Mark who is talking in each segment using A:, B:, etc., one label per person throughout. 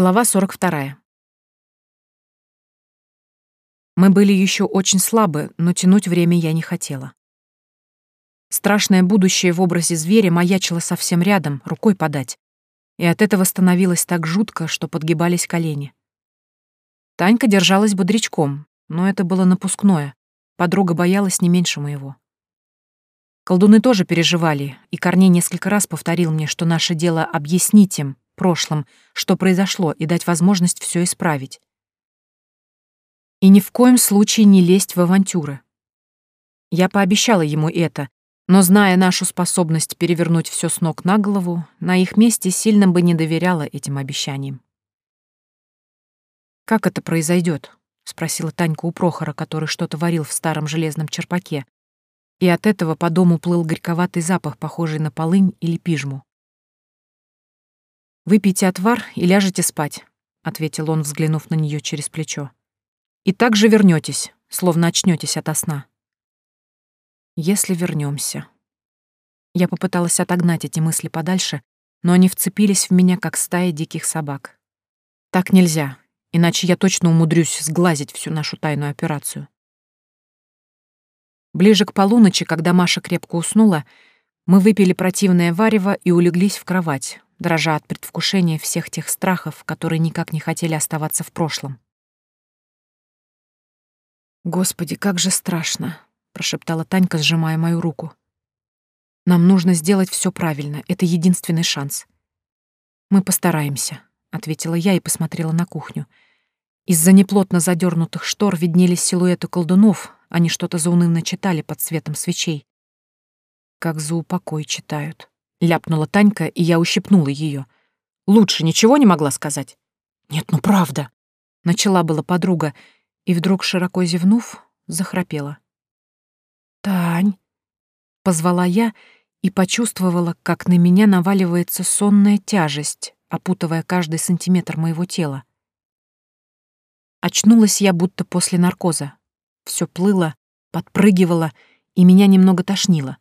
A: Глава 42. Мы были еще очень слабы, но тянуть время я не хотела. Страшное будущее в образе зверя маячило совсем рядом, рукой подать. И от этого становилось так жутко, что подгибались колени. Танька держалась бодрячком, но это было напускное. Подруга боялась не меньше моего. Колдуны тоже переживали, и Корней несколько раз повторил мне, что наше дело объяснить им, прошлом, что произошло, и дать возможность все исправить. И ни в коем случае не лезть в авантюры. Я пообещала ему это, но, зная нашу способность перевернуть все с ног на голову, на их месте сильно бы не доверяла этим обещаниям. «Как это произойдет? спросила Танька у Прохора, который что-то варил в старом железном черпаке, и от этого по дому плыл горьковатый запах, похожий на полынь или пижму. «Выпейте отвар и ляжете спать», — ответил он, взглянув на нее через плечо. «И так же вернетесь, словно очнетесь ото сна». «Если вернемся. Я попыталась отогнать эти мысли подальше, но они вцепились в меня, как стая диких собак. Так нельзя, иначе я точно умудрюсь сглазить всю нашу тайную операцию. Ближе к полуночи, когда Маша крепко уснула, мы выпили противное варево и улеглись в кровать, дрожа от предвкушения всех тех страхов, которые никак не хотели оставаться в прошлом. «Господи, как же страшно!» — прошептала Танька, сжимая мою руку. «Нам нужно сделать все правильно, это единственный шанс». «Мы постараемся», — ответила я и посмотрела на кухню. Из-за неплотно задернутых штор виднелись силуэты колдунов, они что-то заунывно читали под светом свечей. Как за упокой читают. Ляпнула Танька, и я ущипнула ее. Лучше ничего не могла сказать. Нет, ну правда. Начала была подруга, и вдруг, широко зевнув, захрапела. «Тань!» — позвала я и почувствовала, как на меня наваливается сонная тяжесть, опутывая каждый сантиметр моего тела. Очнулась я будто после наркоза. Все плыло, подпрыгивало, и меня немного тошнило.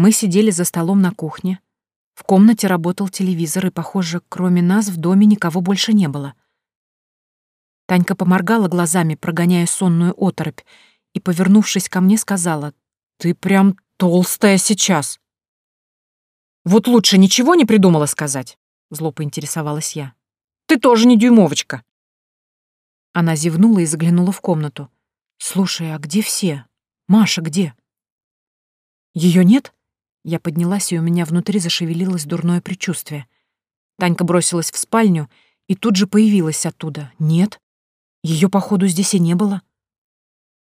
A: Мы сидели за столом на кухне. В комнате работал телевизор, и, похоже, кроме нас в доме никого больше не было. Танька поморгала глазами, прогоняя сонную оторопь, и, повернувшись ко мне, сказала, «Ты прям толстая сейчас». «Вот лучше ничего не придумала сказать?» — зло поинтересовалась я. «Ты тоже не дюймовочка». Она зевнула и заглянула в комнату. «Слушай, а где все? Маша где?» «Ее нет?» Я поднялась, и у меня внутри зашевелилось дурное предчувствие. Танька бросилась в спальню и тут же появилась оттуда. Нет, ее походу здесь и не было.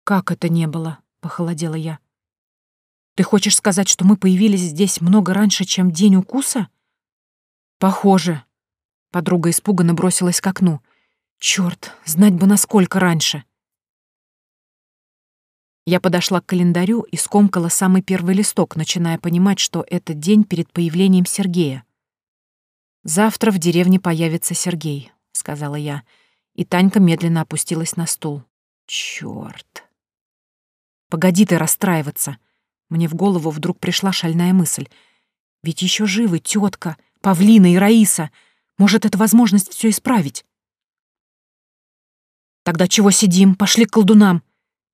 A: «Как это не было?» — похолодела я. «Ты хочешь сказать, что мы появились здесь много раньше, чем день укуса?» «Похоже». Подруга испуганно бросилась к окну. «Чёрт, знать бы, насколько раньше!» Я подошла к календарю и скомкала самый первый листок, начиная понимать, что это день перед появлением Сергея. «Завтра в деревне появится Сергей», — сказала я, и Танька медленно опустилась на стул. «Чёрт!» «Погоди ты расстраиваться!» Мне в голову вдруг пришла шальная мысль. «Ведь еще живы тетка, Павлина и Раиса. Может, это возможность все исправить?» «Тогда чего сидим? Пошли к колдунам!»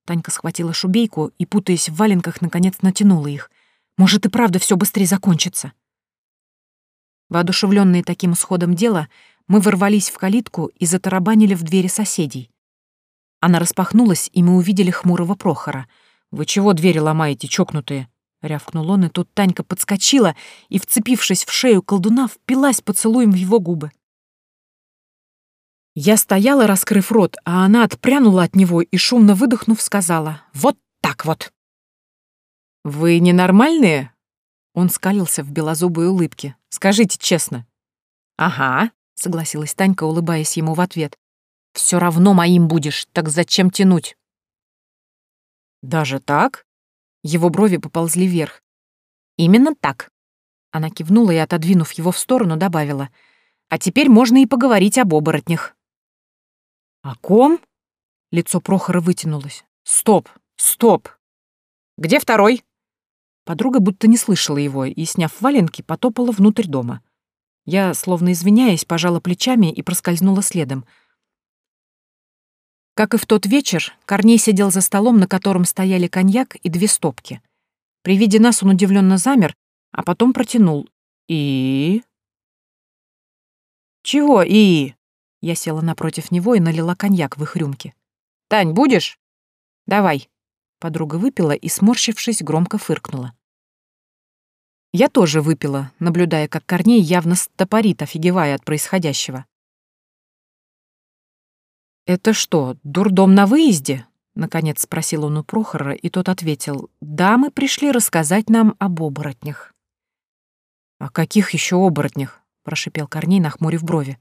A: Танька схватила шубейку и, путаясь в валенках, наконец натянула их. «Может, и правда все быстрее закончится». Воодушевленные таким исходом дела, мы ворвались в калитку и затарабанили в двери соседей. Она распахнулась, и мы увидели хмурого Прохора. «Вы чего двери ломаете, чокнутые?» — рявкнул он, и тут Танька подскочила и, вцепившись в шею колдуна, впилась поцелуем в его губы. Я стояла, раскрыв рот, а она отпрянула от него и, шумно выдохнув, сказала «Вот так вот». «Вы ненормальные?» Он скалился в белозубой улыбке. «Скажите честно». «Ага», — согласилась Танька, улыбаясь ему в ответ. «Все равно моим будешь, так зачем тянуть?» «Даже так?» Его брови поползли вверх. «Именно так». Она кивнула и, отодвинув его в сторону, добавила. «А теперь можно и поговорить об оборотнях». «О ком?» Лицо Прохора вытянулось. «Стоп! Стоп! Где второй?» Подруга будто не слышала его и, сняв валенки, потопала внутрь дома. Я, словно извиняясь, пожала плечами и проскользнула следом. Как и в тот вечер, Корней сидел за столом, на котором стояли коньяк и две стопки. При виде нас он удивленно замер, а потом протянул. «И?» «Чего «и?» Я села напротив него и налила коньяк в их рюмки. «Тань, будешь?» «Давай». Подруга выпила и, сморщившись, громко фыркнула. Я тоже выпила, наблюдая, как Корней явно стопорит, офигевая от происходящего. «Это что, дурдом на выезде?» — наконец спросил он у Прохора, и тот ответил, «Да, мы пришли рассказать нам об оборотнях». «О каких еще оборотнях?» — прошипел Корней, нахмурив брови.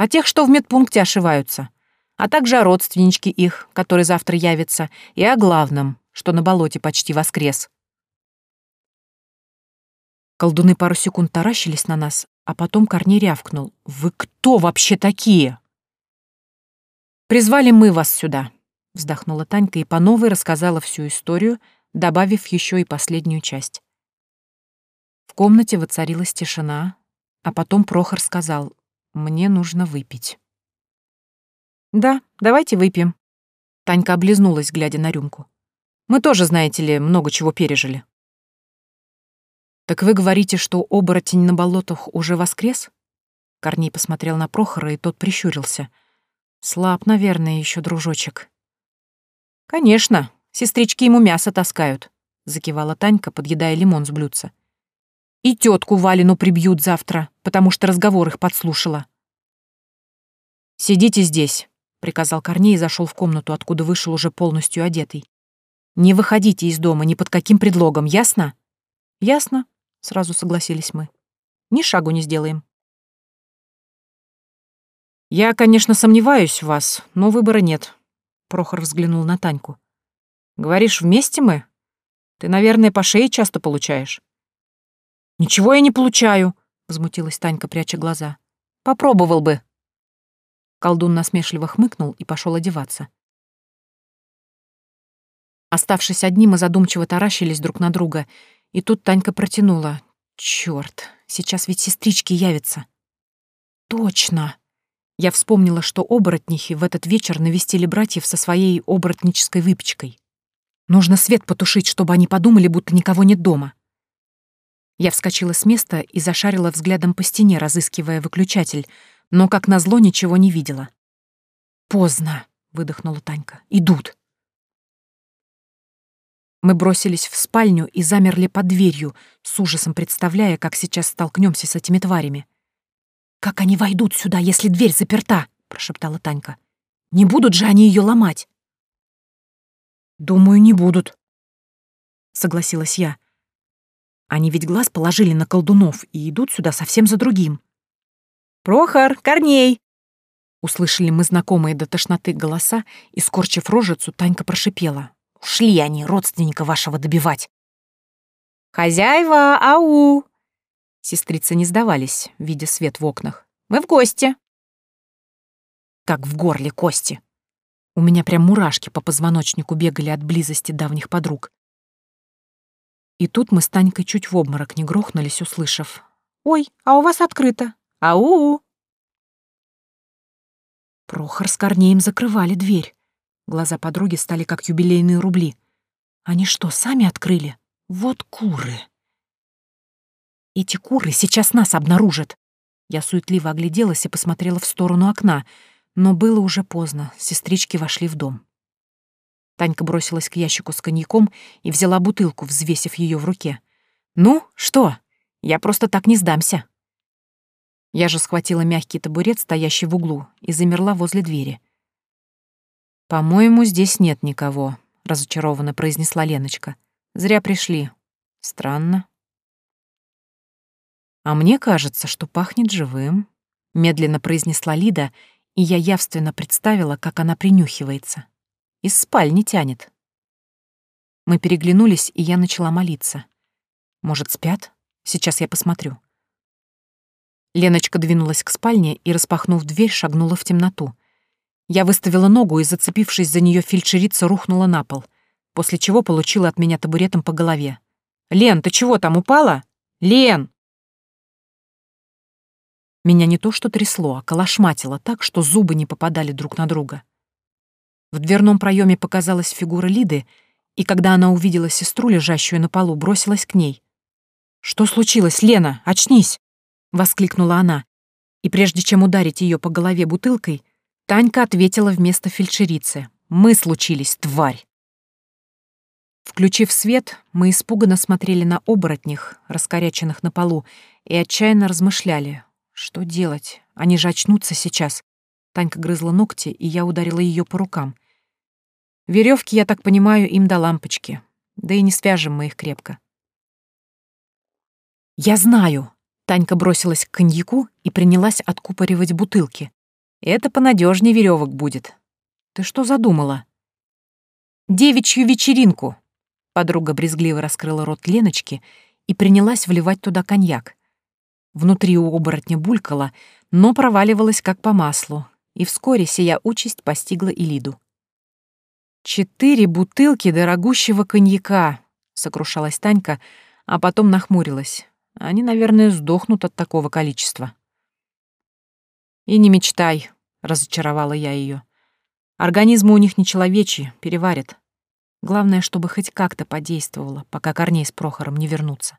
A: «О тех, что в медпункте ошиваются, а также о родственничке их, который завтра явится, и о главном, что на болоте почти воскрес». Колдуны пару секунд таращились на нас, а потом Корней рявкнул. «Вы кто вообще такие?» «Призвали мы вас сюда», — вздохнула Танька и по новой рассказала всю историю, добавив еще и последнюю часть. В комнате воцарилась тишина, а потом Прохор сказал, «Мне нужно выпить». «Да, давайте выпьем». Танька облизнулась, глядя на рюмку. «Мы тоже, знаете ли, много чего пережили». «Так вы говорите, что оборотень на болотах уже воскрес?» Корней посмотрел на Прохора, и тот прищурился. «Слаб, наверное, еще дружочек». «Конечно, сестрички ему мясо таскают», — закивала Танька, подъедая лимон с блюдца. «И тетку Валину прибьют завтра, потому что разговор их подслушала». «Сидите здесь», — приказал Корней и зашел в комнату, откуда вышел уже полностью одетый. «Не выходите из дома ни под каким предлогом, ясно?» «Ясно», — сразу согласились мы. «Ни шагу не сделаем». «Я, конечно, сомневаюсь в вас, но выбора нет», — Прохор взглянул на Таньку. «Говоришь, вместе мы? Ты, наверное, по шее часто получаешь». «Ничего я не получаю», — возмутилась Танька, пряча глаза. «Попробовал бы». Колдун насмешливо хмыкнул и пошел одеваться. Оставшись одни, мы задумчиво таращились друг на друга — и тут Танька протянула. Чёрт, сейчас ведь сестрички явятся. Точно. Я вспомнила, что оборотнихи в этот вечер навестили братьев со своей оборотнической выпечкой. Нужно свет потушить, чтобы они подумали, будто никого нет дома. Я вскочила с места и зашарила взглядом по стене, разыскивая выключатель, но, как назло, ничего не видела. «Поздно», — выдохнула Танька. «Идут». Мы бросились в спальню и замерли под дверью, с ужасом представляя, как сейчас столкнемся с этими тварями. «Как они войдут сюда, если дверь заперта?» — прошептала Танька. «Не будут же они ее ломать?» «Думаю, не будут», — согласилась я. «Они ведь глаз положили на колдунов и идут сюда совсем за другим». «Прохор, Корней!» Услышали мы знакомые до тошноты голоса, и, скорчив рожицу, Танька прошипела. Ушли они родственника вашего добивать. «Хозяева, ау!» Сестрицы не сдавались, видя свет в окнах. «Мы в гости!» Как в горле кости. У меня прям мурашки по позвоночнику бегали от близости давних подруг. И тут мы с Танькой чуть в обморок не грохнулись, услышав. «Ой, а у вас открыто! Ау!» Прохор с Корнеем закрывали дверь. Глаза подруги стали как юбилейные рубли. Они что, сами открыли? Вот куры. Эти куры сейчас нас обнаружат. Я суетливо огляделась и посмотрела в сторону окна, но было уже поздно, сестрички вошли в дом. Танька бросилась к ящику с коньяком и взяла бутылку, взвесив ее в руке. «Ну, что? Я просто так не сдамся». Я же схватила мягкий табурет, стоящий в углу, и замерла возле двери. «По-моему, здесь нет никого», — разочарованно произнесла Леночка. «Зря пришли. Странно». «А мне кажется, что пахнет живым», — медленно произнесла Лида, и я явственно представила, как она принюхивается. Из спальни тянет. Мы переглянулись, и я начала молиться. «Может, спят? Сейчас я посмотрю». Леночка двинулась к спальне и, распахнув дверь, шагнула в темноту. Я выставила ногу и, зацепившись за нее, фельдшерица рухнула на пол, после чего получила от меня табуретом по голове. «Лен, ты чего там, упала? Лен!» Меня не то что трясло, а колошматило так, что зубы не попадали друг на друга. В дверном проеме показалась фигура Лиды, и когда она увидела сестру, лежащую на полу, бросилась к ней. «Что случилось, Лена? Очнись!» — воскликнула она. И прежде чем ударить ее по голове бутылкой, Танька ответила вместо фельдшерицы. «Мы случились, тварь!» Включив свет, мы испуганно смотрели на оборотнях, раскоряченных на полу, и отчаянно размышляли, что делать? Они же очнутся сейчас. Танька грызла ногти, и я ударила ее по рукам. Веревки, я так понимаю, им до лампочки. Да и не свяжем мы их крепко. «Я знаю!» Танька бросилась к коньяку и принялась откупоривать бутылки. «Это понадежнее веревок будет. Ты что задумала?» «Девичью вечеринку!» Подруга брезгливо раскрыла рот Леночки и принялась вливать туда коньяк. Внутри у оборотня булькала, но проваливалась как по маслу, и вскоре сия участь постигла и Лиду. «Четыре бутылки дорогущего коньяка», — сокрушалась Танька, а потом нахмурилась. «Они, наверное, сдохнут от такого количества». «И не мечтай», — разочаровала я ее. «Организмы у них не человечьи, переварят. Главное, чтобы хоть как-то подействовало, пока Корней с Прохором не вернутся».